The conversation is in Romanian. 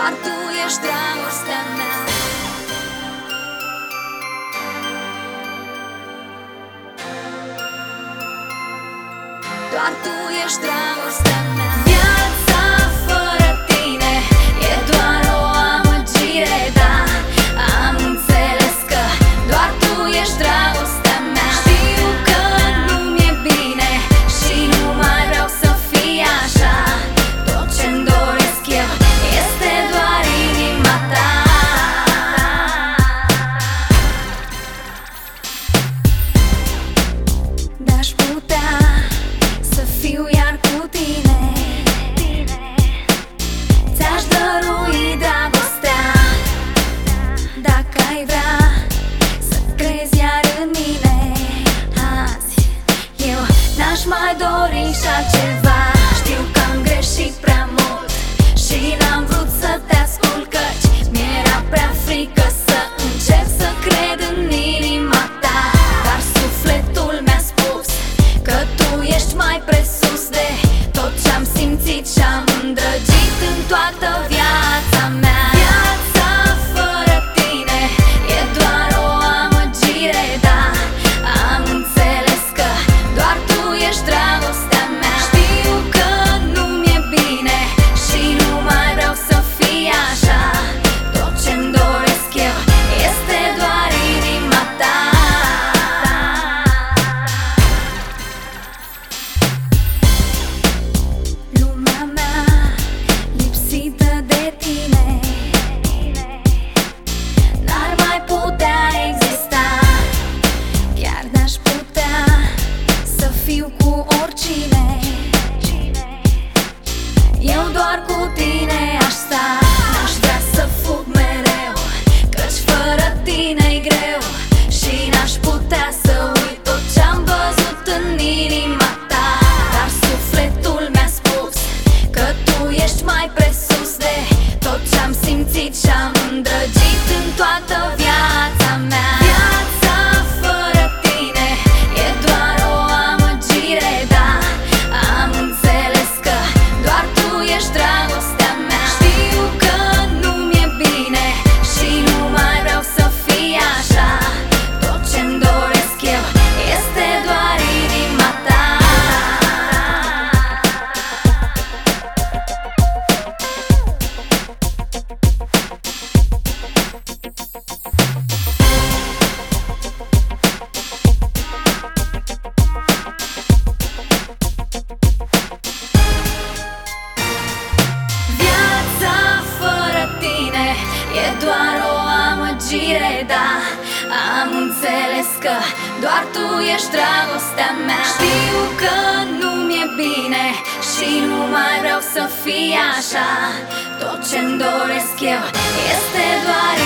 Doar tu ești dragostea mea. Doar tu ești dragostea mea. simțit și-am îndrăgit în toată viața mea. ないグレを amăgire, da Am înțeles că doar tu ești dragostea mea. Știu că nu mi-e bine și nu mai vreau să fie așa. Tot ce-mi doresc eu este doar